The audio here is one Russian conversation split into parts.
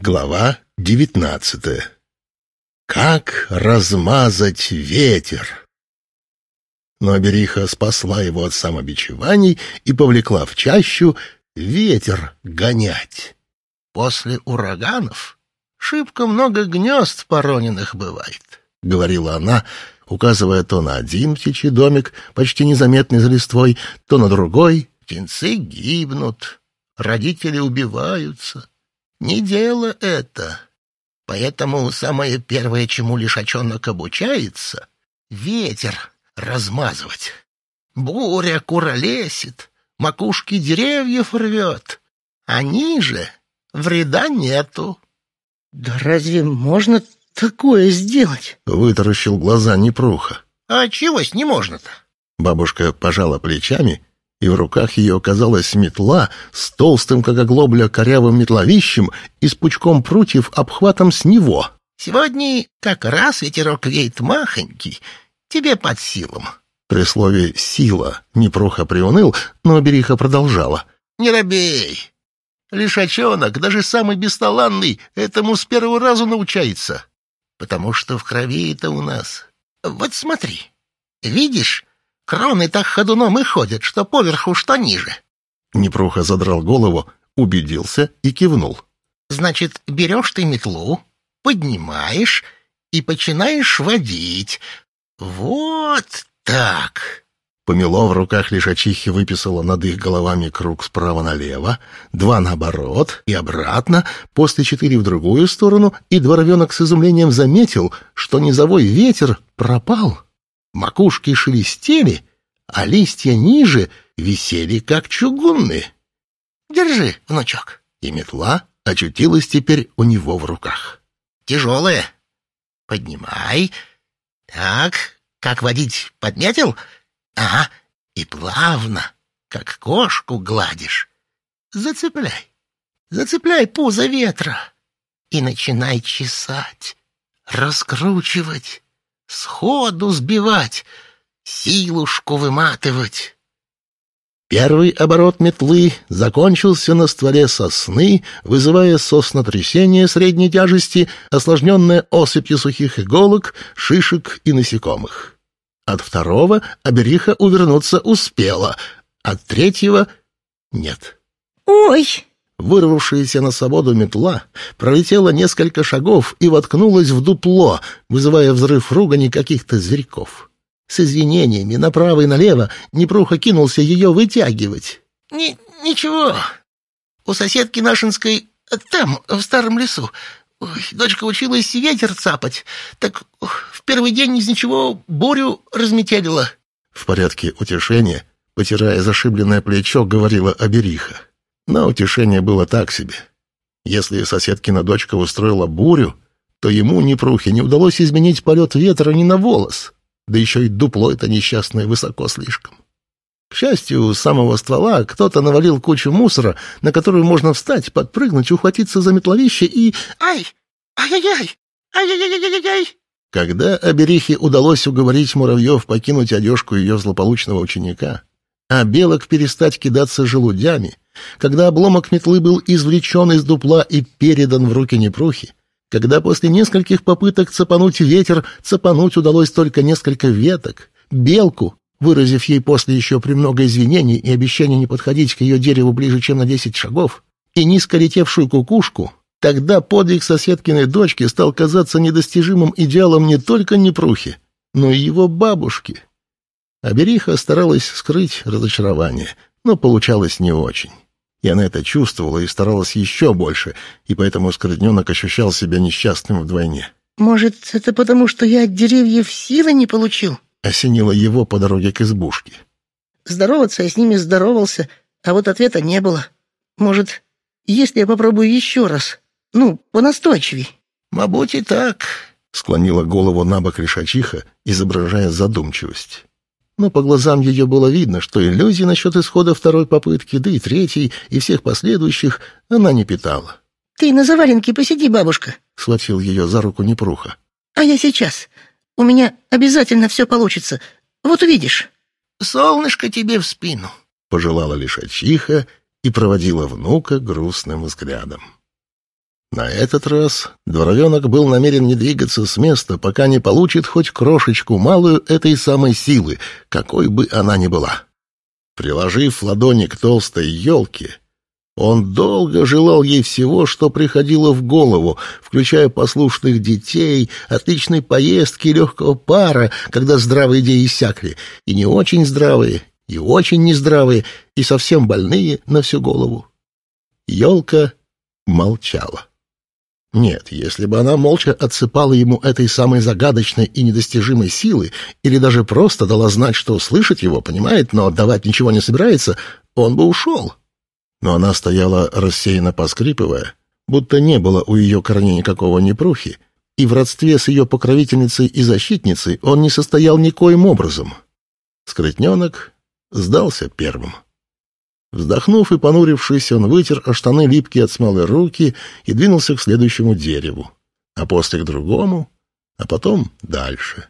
Глава девятнадцатая. Как размазать ветер? Но Бериха спасла его от самобичеваний и повлекла в чащу ветер гонять. После ураганов шибко много гнезд пороненных бывает, — говорила она, указывая то на один птичий домик, почти незаметный за листвой, то на другой. Птенцы гибнут, родители убиваются. Не дело это. Поэтому самое первое, чему лишачонок обучается — ветер размазывать. Буря куролесит, макушки деревьев рвет, а ниже вреда нету. — Да разве можно такое сделать? — вытаращил глаза Непруха. — А чегось не можно-то? Бабушка пожала плечами и в руках ее оказалась метла с толстым, как оглобля, корявым метловищем и с пучком прутьев обхватом с него. «Сегодня как раз ветерок веет махонький, тебе под силам». При слове «сила» Непроха приуныл, но Бериха продолжала. «Не робей! Лишачонок, даже самый бесталанный, этому с первого раза научается, потому что в крови это у нас. Вот смотри, видишь, Кроны так ходуном и ходят, что поверху, что ниже. Непруха задрал голову, убедился и кивнул. Значит, берешь ты метлу, поднимаешь и начинаешь водить. Вот так. Помело в руках лишачихи выписала над их головами круг справа налево, два наоборот и обратно, после четыре в другую сторону, и дворовенок с изумлением заметил, что низовой ветер пропал. Макушки шелестели, а листья ниже висели, как чугунные. «Держи, внучок». И метла очутилась теперь у него в руках. «Тяжелая. Поднимай. Так, как водить подметил? Ага, и плавно, как кошку гладишь. Зацепляй, зацепляй пузо ветра и начинай чесать, раскручивать сходу сбивать, силушку выматывать. Первый оборот метлы закончился на стволе сосны, вызывая соснотрясение средней тяжести, осложненное осыпью сухих иголок, шишек и насекомых. От второго Абериха увернуться успела, от третьего — нет. «Ой!» Вырвавшаяся на свободу метла пролетела несколько шагов и воткнулась в дупло, вызывая взрыв ругани каких-то зверьков. С извинениями направо и налево Непруха кинулся ее вытягивать. Ни «Ничего. У соседки нашинской там, в старом лесу. Ой, дочка училась ветер цапать. Так в первый день из ничего бурю разметелила». В порядке утешения, потирая зашибленное плечо, говорила Абериха. Но утешение было так себе. Если соседкина дочка устроила бурю, то ему, Непрухе, не удалось изменить полет ветра ни на волос, да еще и дупло это несчастное высоко слишком. К счастью, с самого ствола кто-то навалил кучу мусора, на которую можно встать, подпрыгнуть, ухватиться за метловище и... «Ай! Ай-яй-яй! Ай-яй-яй-яй-яй!» Когда Аберихе удалось уговорить муравьев покинуть одежку ее злополучного ученика, а белок перестать кидаться желудями, когда обломок метлы был извлечен из дупла и передан в руки Непрухи, когда после нескольких попыток цепануть ветер цепануть удалось только несколько веток, белку, выразив ей после еще премного извинений и обещания не подходить к ее дереву ближе, чем на десять шагов, и низко летевшую кукушку, тогда подвиг соседкиной дочки стал казаться недостижимым идеалом не только Непрухи, но и его бабушки. Абериха старалась скрыть разочарование, но получалось не очень. И она это чувствовала и старалась еще больше, и поэтому скоротненок ощущал себя несчастным вдвойне. «Может, это потому, что я от деревьев силы не получил?» — осенило его по дороге к избушке. «Здороваться я с ними здоровался, а вот ответа не было. Может, если я попробую еще раз, ну, понастойчивей?» «Мабуть, и так», — склонила голову на бок решачиха, изображая задумчивость но по глазам ее было видно, что иллюзий насчет исхода второй попытки, да и третьей, и всех последующих она не питала. — Ты на заваленке посиди, бабушка, — схватил ее за руку Непруха. — А я сейчас. У меня обязательно все получится. Вот увидишь. — Солнышко тебе в спину, — пожелала лишь Ачиха и проводила внука грустным взглядом. На этот раз дворовенок был намерен не двигаться с места, пока не получит хоть крошечку малую этой самой силы, какой бы она ни была. Приложив ладони к толстой елке, он долго желал ей всего, что приходило в голову, включая послушных детей, отличной поездки легкого пара, когда здравые идеи иссякли, и не очень здравые, и очень нездравые, и совсем больные на всю голову. Елка молчала. Нет, если бы она молча отсыпала ему этой самой загадочной и недостижимой силы, или даже просто дала знать, что слышит его, понимает, но отдавать ничего не собирается, он бы ушел. Но она стояла рассеянно поскрипывая, будто не было у ее корней никакого непрухи, и в родстве с ее покровительницей и защитницей он не состоял никоим образом. Скрытненок сдался первым. Вздохнув и понурившись, он вытер о штаны липкие от смолы руки и двинулся к следующему дереву, а после к другому, а потом дальше.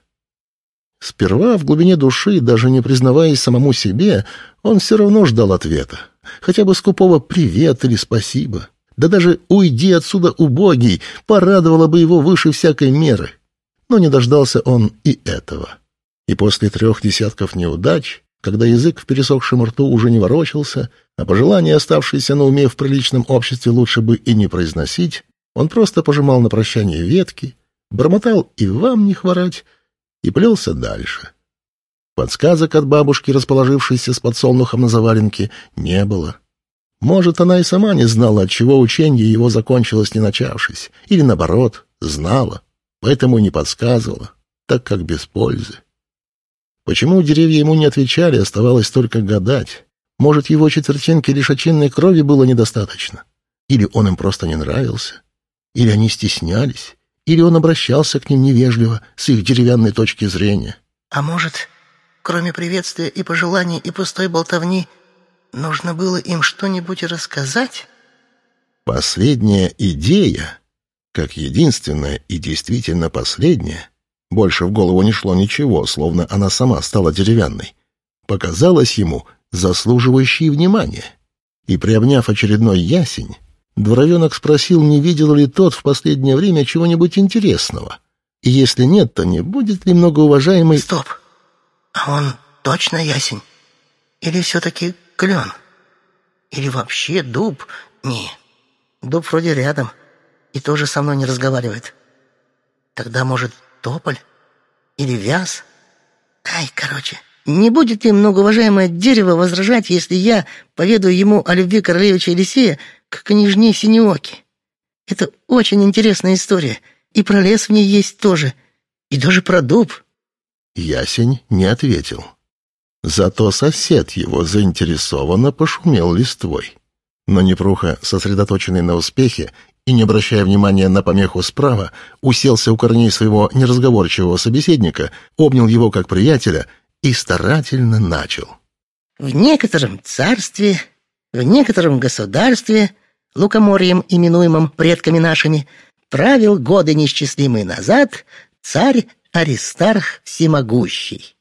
Сперва в глубине души, даже не признаваясь самому себе, он все равно ждал ответа, хотя бы скупого «привет» или «спасибо». Да даже «уйди отсюда, убогий» порадовало бы его выше всякой меры. Но не дождался он и этого. И после трех десятков неудач когда язык в пересохшем рту уже не ворочался, а пожелания, оставшиеся на уме в приличном обществе, лучше бы и не произносить, он просто пожимал на прощание ветки, бормотал «и вам не хворать» и плелся дальше. Подсказок от бабушки, расположившейся с подсолнухом на заваленке, не было. Может, она и сама не знала, от чего учение его закончилось не начавшись, или, наоборот, знала, поэтому и не подсказывала, так как без пользы. Почему деревья ему не отвечали, оставалось только гадать. Может, его четвертинки лишачинной крови было недостаточно? Или он им просто не нравился? Или они стеснялись? Или он обращался к ним невежливо, с их деревянной точки зрения? А может, кроме приветствия и пожеланий и пустой болтовни, нужно было им что-нибудь рассказать? Последняя идея, как единственная и действительно последняя, больше в голову не шло ничего, словно она сама стала деревянной. Показалось ему заслуживающей внимания. И, приобняв очередной ясень, дворовенок спросил, не видел ли тот в последнее время чего-нибудь интересного. И если нет, то не будет ли многоуважаемый... Стоп! А он точно ясень? Или все-таки клен? Или вообще дуб? Не, дуб вроде рядом и тоже со мной не разговаривает. Тогда, может, тополь или вяз. Ай, короче, не будет ли многоуважаемое дерево возражать, если я поведаю ему о любви королевича Елисея к княжне Синеоке? Это очень интересная история, и про лес в ней есть тоже, и даже про дуб». Ясень не ответил. Зато сосед его заинтересованно пошумел листвой. Но Непруха, сосредоточенный на успехе и, не обращая внимания на помеху справа, уселся у корней своего неразговорчивого собеседника, обнял его как приятеля и старательно начал. «В некотором царстве, в некотором государстве, лукоморьем, именуемом предками нашими, правил годы неисчислимые назад царь Аристарх Всемогущий».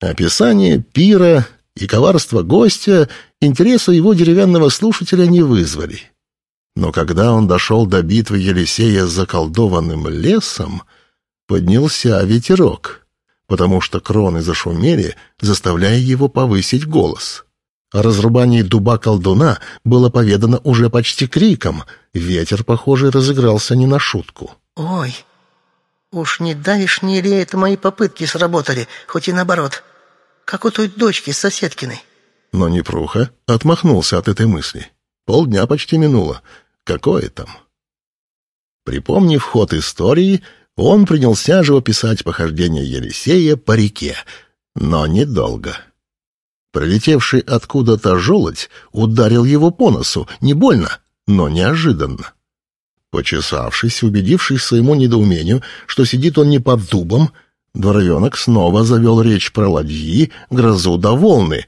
Описание пира и коварство гостя интереса его деревянного слушателя не вызвали. Но когда он дошел до битвы Елисея с заколдованным лесом, поднялся ветерок, потому что кроны зашумели, заставляя его повысить голос. О разрубании дуба колдуна было поведано уже почти криком. Ветер, похоже, разыгрался не на шутку. «Ой, уж не давишние ли это мои попытки сработали, хоть и наоборот, как у той дочки соседкиной?» Но Непруха отмахнулся от этой мысли. Полдня почти минуло, Какое там? Припомнив ход истории, он принялся живописать похождение Елисея по реке, но недолго. Прилетевший откуда-то желудь ударил его по носу, не больно, но неожиданно. Почесавшись, убедившись своему недоумению, что сидит он не под дубом, дворовенок снова завел речь про ладьи, грозу да волны.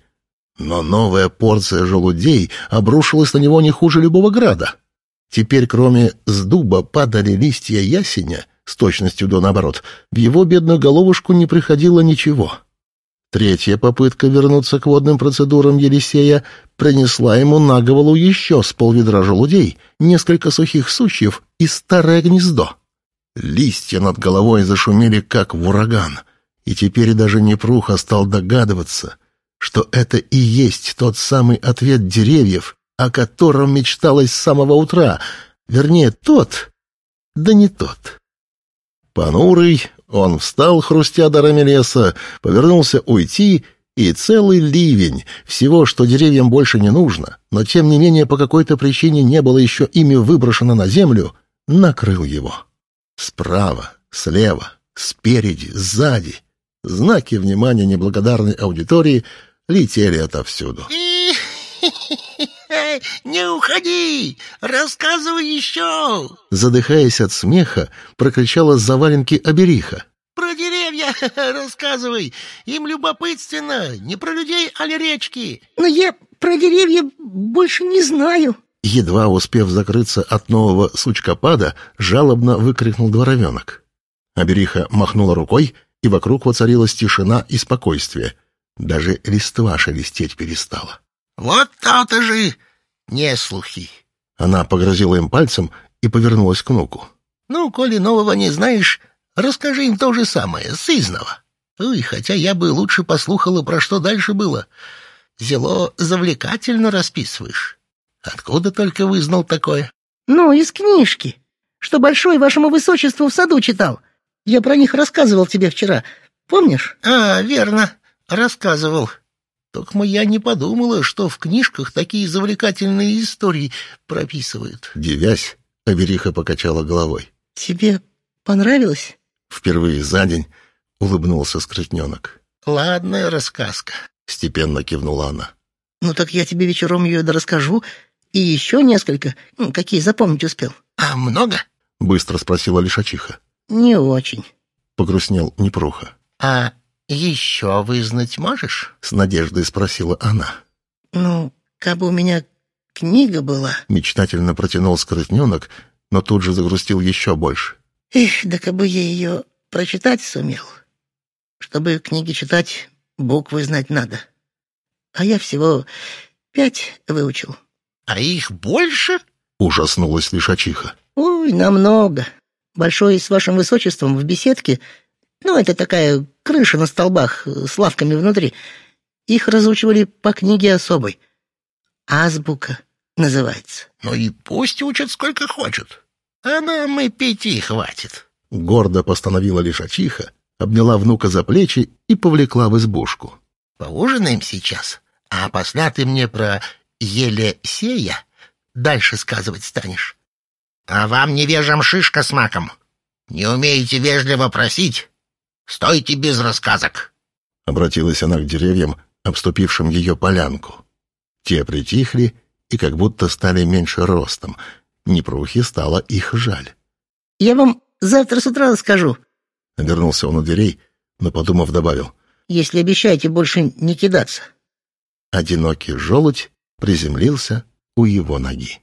Но новая порция желудей обрушилась на него не хуже любого града. Теперь, кроме с дуба, падали листья ясеня, с точностью до наоборот, в его бедную головушку не приходило ничего. Третья попытка вернуться к водным процедурам Елисея принесла ему на голову еще с полведра желудей, несколько сухих сучьев и старое гнездо. Листья над головой зашумели, как в ураган, и теперь даже Непруха стал догадываться, что это и есть тот самый ответ деревьев, о котором мечталось с самого утра, вернее, тот, да не тот. Понурый, он встал, хрустя дарами леса, повернулся уйти, и целый ливень, всего, что деревьям больше не нужно, но тем не менее по какой-то причине не было еще ими выброшено на землю, накрыл его. Справа, слева, спереди, сзади. Знаки внимания неблагодарной аудитории летели отовсюду. «Не уходи! Рассказывай еще!» Задыхаясь от смеха, прокричала с заваленки Абериха. «Про деревья рассказывай! Им любопытственно! Не про людей, а ли речки!» «Но я про деревья больше не знаю!» Едва успев закрыться от нового сучкопада, жалобно выкрикнул дворовенок. Абериха махнула рукой, и вокруг воцарилась тишина и спокойствие. Даже листва шелестеть перестала. «Вот то-то же! Не слухи!» Она погрозила им пальцем и повернулась к внуку. «Ну, коли нового не знаешь, расскажи им то же самое, сызного. Ой, хотя я бы лучше послухала, про что дальше было. Зело завлекательно расписываешь. Откуда только вызнал такое?» «Ну, из книжки, что Большой вашему высочеству в саду читал. Я про них рассказывал тебе вчера. Помнишь?» «А, верно, рассказывал. Только я не подумала, что в книжках такие завлекательные истории прописывают. Девясь, Авериха покачала головой. «Тебе понравилось?» Впервые за день улыбнулся скрытненок. «Ладная рассказка», — степенно кивнула она. «Ну так я тебе вечером ее расскажу, и еще несколько, какие запомнить успел». «А много?» — быстро спросила Лишачиха. «Не очень», — погрустнел Непруха. «А еще вызнать можешь?» — с надеждой спросила она. «Ну, как бы у меня книга была...» — мечтательно протянул скрытненок, но тут же загрустил еще больше. «Эх, да как бы я ее прочитать сумел. Чтобы книги читать, буквы знать надо. А я всего пять выучил». «А их больше?» — ужаснулась лишачиха. «Ой, намного. Большой с вашим высочеством в беседке ну, это такая крыша на столбах с лавками внутри. Их разучивали по книге особой. Азбука называется. Ну и пусть учат сколько хочет. А нам и пяти хватит. Гордо постановила лишачиха, обняла внука за плечи и повлекла в избушку. Поужинаем сейчас, а после ты мне про Елисея дальше сказывать станешь. А вам невежам шишка с маком. Не умеете вежливо просить, Стойте без рассказок!» Обратилась она к деревьям, обступившим ее полянку. Те притихли и как будто стали меньше ростом. Непрухе стало их жаль. «Я вам завтра с утра расскажу», — обернулся он у дверей, но, подумав, добавил. «Если обещаете больше не кидаться». Одинокий желудь приземлился у его ноги.